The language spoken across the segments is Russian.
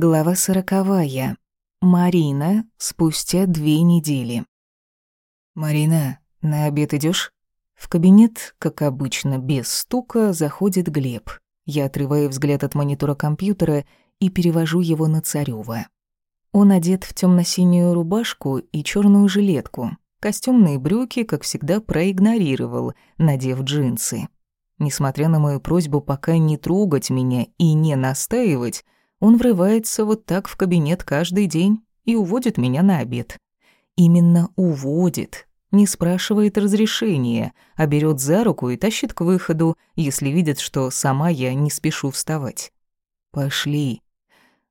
Глава сороковая. Марина спустя две недели. «Марина, на обед идешь? В кабинет, как обычно, без стука, заходит Глеб. Я отрываю взгляд от монитора компьютера и перевожу его на Царёва. Он одет в темно синюю рубашку и черную жилетку. Костюмные брюки, как всегда, проигнорировал, надев джинсы. Несмотря на мою просьбу пока не трогать меня и не настаивать, он врывается вот так в кабинет каждый день и уводит меня на обед. Именно уводит, не спрашивает разрешения, а берет за руку и тащит к выходу, если видит, что сама я не спешу вставать. Пошли.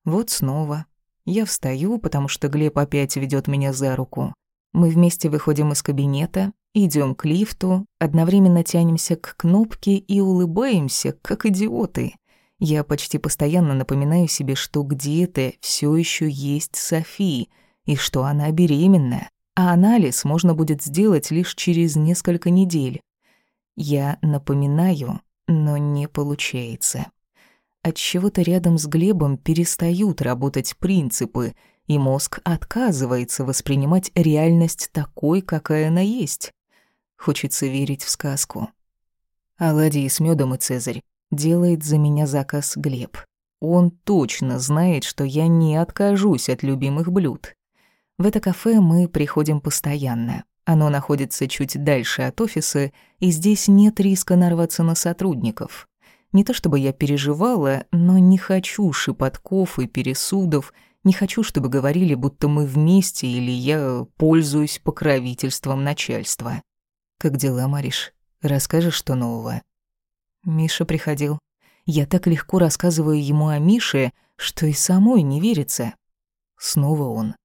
Вот снова. Я встаю, потому что Глеб опять ведет меня за руку. Мы вместе выходим из кабинета, идем к лифту, одновременно тянемся к кнопке и улыбаемся, как идиоты. Я почти постоянно напоминаю себе, что где-то все еще есть Софи, и что она беременна, а анализ можно будет сделать лишь через несколько недель. Я напоминаю, но не получается. От чего-то рядом с Глебом перестают работать принципы, и мозг отказывается воспринимать реальность такой, какая она есть. Хочется верить в сказку. Оладьи с медом и Цезарь делает за меня заказ Глеб. Он точно знает, что я не откажусь от любимых блюд. В это кафе мы приходим постоянно. Оно находится чуть дальше от офиса, и здесь нет риска нарваться на сотрудников. Не то чтобы я переживала, но не хочу шепотков и пересудов, не хочу, чтобы говорили, будто мы вместе или я пользуюсь покровительством начальства. «Как дела, Мариш? Расскажешь, что нового?» Миша приходил. Я так легко рассказываю ему о Мише, что и самой не верится. Снова он.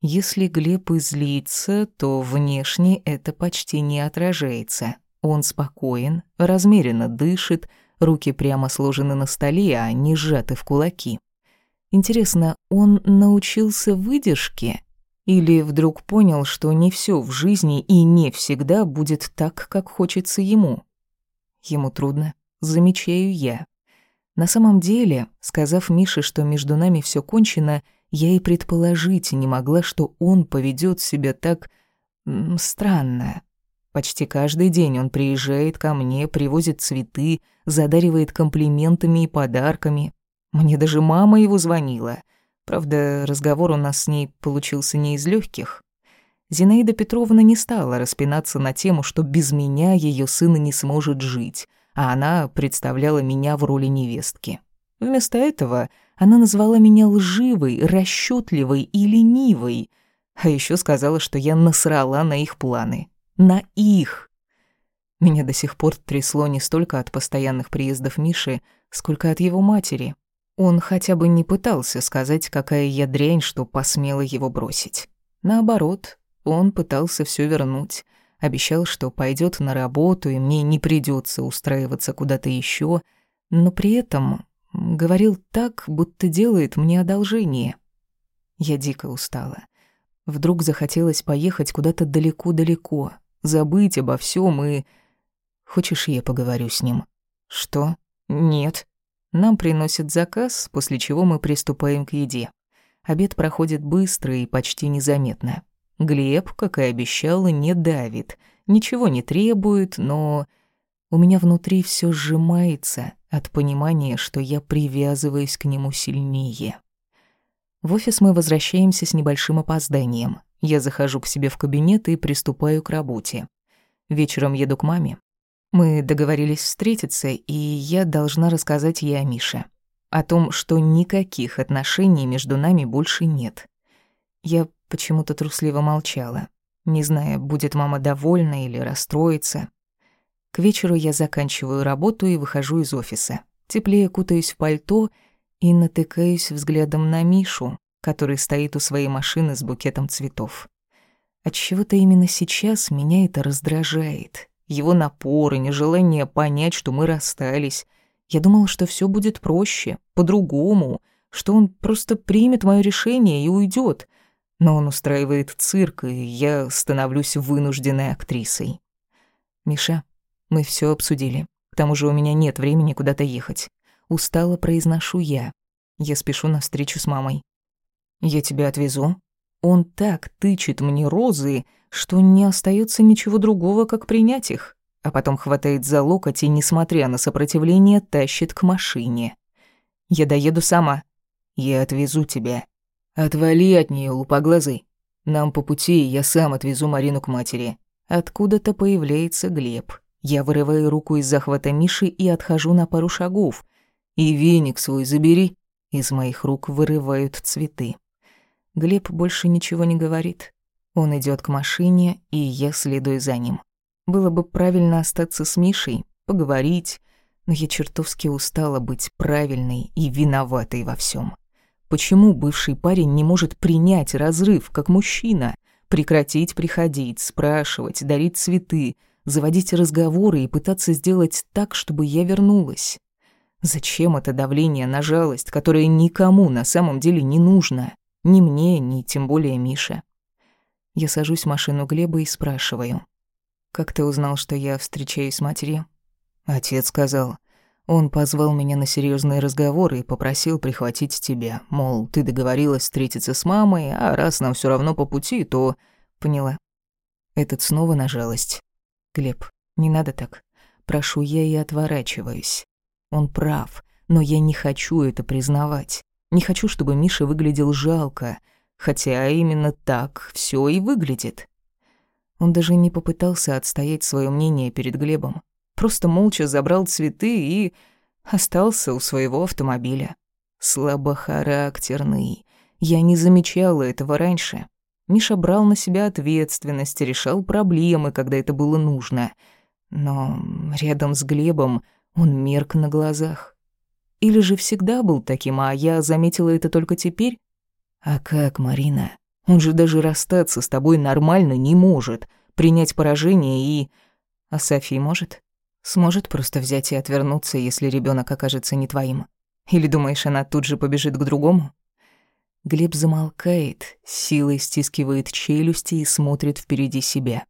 Если Глеб излится, то внешне это почти не отражается. Он спокоен, размеренно дышит, руки прямо сложены на столе, а не сжаты в кулаки. Интересно, он научился выдержке? Или вдруг понял, что не все в жизни и не всегда будет так, как хочется ему? Ему трудно, замечаю я. На самом деле, сказав Мише, что между нами все кончено, я и предположить не могла, что он поведет себя так... странно. Почти каждый день он приезжает ко мне, привозит цветы, задаривает комплиментами и подарками. Мне даже мама его звонила. Правда, разговор у нас с ней получился не из легких. Зинаида Петровна не стала распинаться на тему, что без меня ее сын не сможет жить, а она представляла меня в роли невестки. Вместо этого она назвала меня лживой, расчетливой и ленивой, а еще сказала, что я насрала на их планы. На их! Меня до сих пор трясло не столько от постоянных приездов Миши, сколько от его матери. Он хотя бы не пытался сказать, какая я дрянь, что посмела его бросить. Наоборот, он пытался все вернуть. Обещал, что пойдет на работу, и мне не придется устраиваться куда-то еще, но при этом говорил так, будто делает мне одолжение. Я дико устала. Вдруг захотелось поехать куда-то далеко-далеко, забыть обо всем и... Хочешь, я поговорю с ним? Что? Нет. Нам приносят заказ, после чего мы приступаем к еде. Обед проходит быстро и почти незаметно. Глеб, как и обещал, не давит, ничего не требует, но у меня внутри все сжимается от понимания, что я привязываюсь к нему сильнее. В офис мы возвращаемся с небольшим опозданием. Я захожу к себе в кабинет и приступаю к работе. Вечером еду к маме. Мы договорились встретиться, и я должна рассказать ей о Мише. О том, что никаких отношений между нами больше нет. Я почему-то трусливо молчала, не зная, будет мама довольна или расстроится. К вечеру я заканчиваю работу и выхожу из офиса. Теплее кутаюсь в пальто и натыкаюсь взглядом на Мишу, который стоит у своей машины с букетом цветов. Отчего-то именно сейчас меня это раздражает. Его напор и нежелание понять, что мы расстались. Я думала, что все будет проще, по-другому, что он просто примет мое решение и уйдет но он устраивает цирк, и я становлюсь вынужденной актрисой. «Миша, мы все обсудили. К тому же у меня нет времени куда-то ехать. Устало произношу я. Я спешу на встречу с мамой. Я тебя отвезу. Он так тычет мне розы, что не остается ничего другого, как принять их. А потом хватает за локоть и, несмотря на сопротивление, тащит к машине. Я доеду сама. Я отвезу тебя. Отвали от нее, лупоглазый. Нам по пути, я сам отвезу Марину к матери. Откуда-то появляется Глеб. Я вырываю руку из захвата Миши и отхожу на пару шагов. И веник свой забери. Из моих рук вырывают цветы. Глеб больше ничего не говорит. Он идет к машине, и я следую за ним. Было бы правильно остаться с Мишей, поговорить, но я чертовски устала быть правильной и виноватой во всем. Почему бывший парень не может принять разрыв, как мужчина? Прекратить приходить, спрашивать, дарить цветы, заводить разговоры и пытаться сделать так, чтобы я вернулась? Зачем это давление на жалость, которое никому на самом деле не нужно? Ни мне, ни тем более Мише. Я сажусь в машину Глеба и спрашиваю. «Как ты узнал, что я встречаюсь с матерью?» Отец сказал. Он позвал меня на серьезные разговоры и попросил прихватить тебя. Мол, ты договорилась встретиться с мамой, а раз нам все равно по пути, то... Поняла. Этот снова на жалость. Глеб, не надо так. Прошу я и отворачиваюсь. Он прав, но я не хочу это признавать. Не хочу, чтобы Миша выглядел жалко, хотя именно так все и выглядит. Он даже не попытался отстоять свое мнение перед Глебом просто молча забрал цветы и остался у своего автомобиля. Слабохарактерный. Я не замечала этого раньше. Миша брал на себя ответственность, решал проблемы, когда это было нужно. Но рядом с Глебом он мерк на глазах. Или же всегда был таким, а я заметила это только теперь? А как, Марина? Он же даже расстаться с тобой нормально не может, принять поражение и... А Софи может? Сможет просто взять и отвернуться, если ребенок окажется не твоим? Или думаешь, она тут же побежит к другому? Глеб замолкает, силой стискивает челюсти и смотрит впереди себя.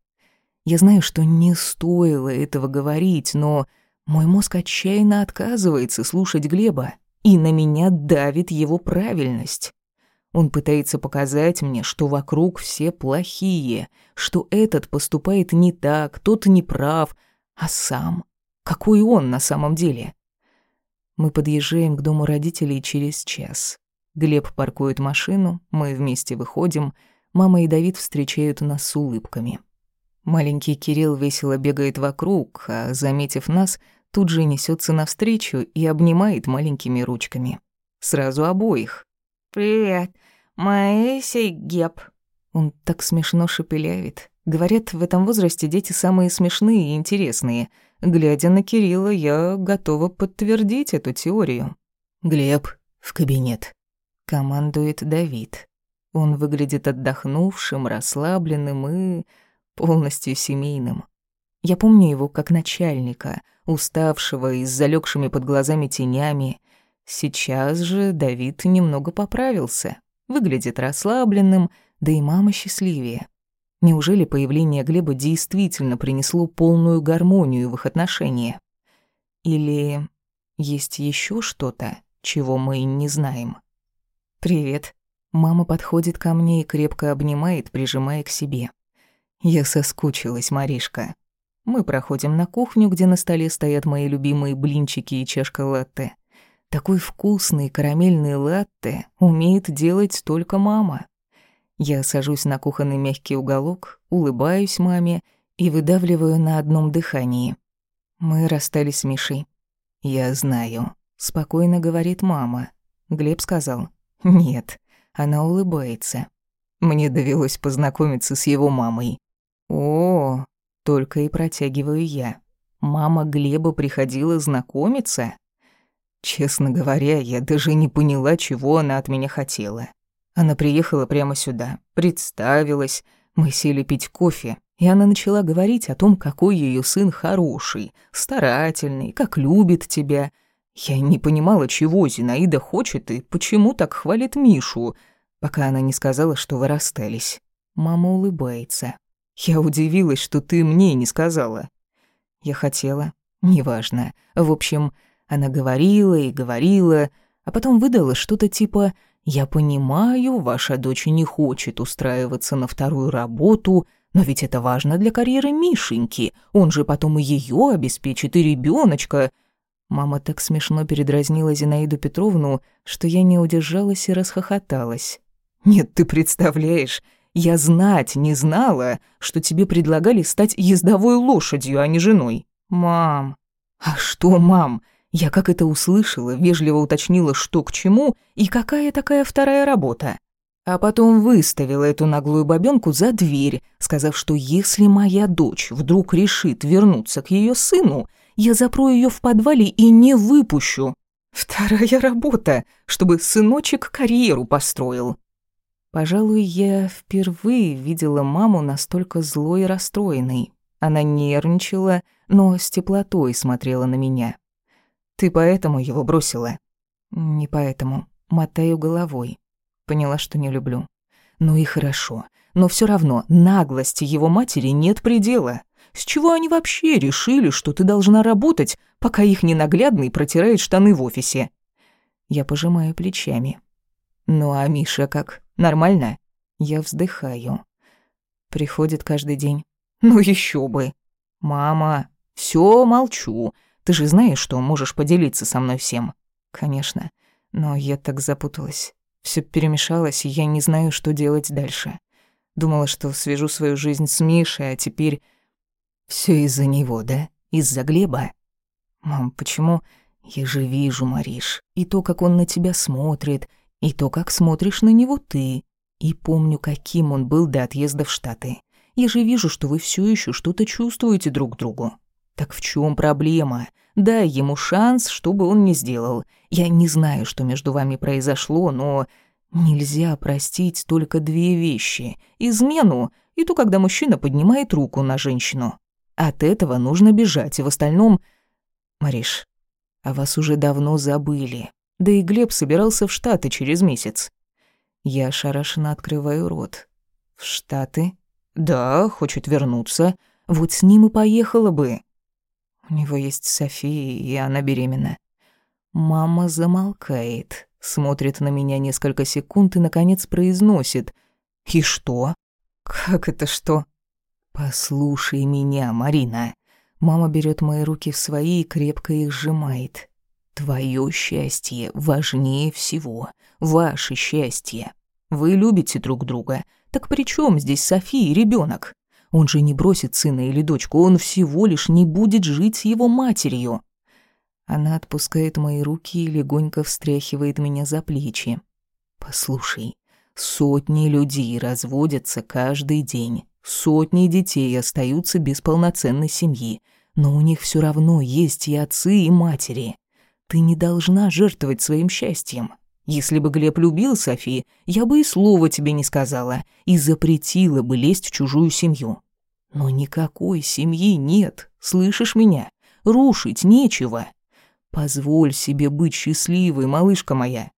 Я знаю, что не стоило этого говорить, но мой мозг отчаянно отказывается слушать Глеба, и на меня давит его правильность. Он пытается показать мне, что вокруг все плохие, что этот поступает не так, тот не прав — а сам? Какой он на самом деле? Мы подъезжаем к дому родителей через час. Глеб паркует машину, мы вместе выходим. Мама и Давид встречают нас с улыбками. Маленький Кирилл весело бегает вокруг, а, заметив нас, тут же несется навстречу и обнимает маленькими ручками. Сразу обоих. «Привет, Моисей Геб». Он так смешно шепелявит. Говорят, в этом возрасте дети самые смешные и интересные. Глядя на Кирилла, я готова подтвердить эту теорию. «Глеб, в кабинет», — командует Давид. Он выглядит отдохнувшим, расслабленным и полностью семейным. Я помню его как начальника, уставшего и с залегшими под глазами тенями. Сейчас же Давид немного поправился, выглядит расслабленным, да и мама счастливее. Неужели появление Глеба действительно принесло полную гармонию в их отношения? Или есть еще что-то, чего мы не знаем? «Привет». Мама подходит ко мне и крепко обнимает, прижимая к себе. Я соскучилась, Маришка. Мы проходим на кухню, где на столе стоят мои любимые блинчики и чашка латте. Такой вкусный карамельный латте умеет делать только мама. Я сажусь на кухонный мягкий уголок, улыбаюсь маме и выдавливаю на одном дыхании. Мы расстались с Мишей. «Я знаю», — спокойно говорит мама. Глеб сказал. «Нет». Она улыбается. Мне довелось познакомиться с его мамой. «О, только и протягиваю я. Мама Глеба приходила знакомиться?» Честно говоря, я даже не поняла, чего она от меня хотела. Она приехала прямо сюда, представилась, мы сели пить кофе, и она начала говорить о том, какой ее сын хороший, старательный, как любит тебя. Я не понимала, чего Зинаида хочет и почему так хвалит Мишу, пока она не сказала, что вы расстались. Мама улыбается. Я удивилась, что ты мне не сказала. Я хотела. Неважно. В общем, она говорила и говорила, а потом выдала что-то типа «Я понимаю, ваша дочь не хочет устраиваться на вторую работу, но ведь это важно для карьеры Мишеньки, он же потом и ее обеспечит, и ребеночка. Мама так смешно передразнила Зинаиду Петровну, что я не удержалась и расхохоталась. «Нет, ты представляешь, я знать не знала, что тебе предлагали стать ездовой лошадью, а не женой. Мам!» «А что, мам?» Я как это услышала, вежливо уточнила, что к чему и какая такая вторая работа. А потом выставила эту наглую бабёнку за дверь, сказав, что если моя дочь вдруг решит вернуться к ее сыну, я запру ее в подвале и не выпущу. Вторая работа, чтобы сыночек карьеру построил. Пожалуй, я впервые видела маму настолько злой и расстроенной. Она нервничала, но с теплотой смотрела на меня. Ты поэтому его бросила? Не поэтому. Мотаю головой. Поняла, что не люблю. Ну и хорошо. Но все равно наглости его матери нет предела. С чего они вообще решили, что ты должна работать, пока их ненаглядный протирает штаны в офисе? Я пожимаю плечами. Ну а Миша как? Нормально? Я вздыхаю. Приходит каждый день. Ну еще бы. Мама, все молчу. Ты же знаешь, что можешь поделиться со мной всем. Конечно. Но я так запуталась. Все перемешалось, и я не знаю, что делать дальше. Думала, что свяжу свою жизнь с Мишей, а теперь... Все из-за него, да? Из-за Глеба? Мам, почему? Я же вижу, Мариш, и то, как он на тебя смотрит, и то, как смотришь на него ты. И помню, каким он был до отъезда в Штаты. Я же вижу, что вы все еще что-то чувствуете друг другу. Так в чем проблема? Дай ему шанс, чтобы он не сделал. Я не знаю, что между вами произошло, но нельзя простить только две вещи: измену и то, когда мужчина поднимает руку на женщину. От этого нужно бежать, и в остальном Мариш, а вас уже давно забыли. Да и Глеб собирался в Штаты через месяц. Я ошарашенно открываю рот. В Штаты? Да, хочет вернуться. Вот с ним и поехала бы. У него есть София, и она беременна. Мама замолкает, смотрит на меня несколько секунд и, наконец, произносит. «И что?» «Как это что?» «Послушай меня, Марина». Мама берет мои руки в свои и крепко их сжимает. «Твое счастье важнее всего. Ваше счастье. Вы любите друг друга. Так при чем здесь София и ребенок? Он же не бросит сына или дочку, он всего лишь не будет жить с его матерью. Она отпускает мои руки и легонько встряхивает меня за плечи. Послушай, сотни людей разводятся каждый день. Сотни детей остаются без полноценной семьи, но у них все равно есть и отцы, и матери. Ты не должна жертвовать своим счастьем. Если бы Глеб любил Софи, я бы и слова тебе не сказала и запретила бы лезть в чужую семью. Но никакой семьи нет, слышишь меня? Рушить нечего. Позволь себе быть счастливой, малышка моя.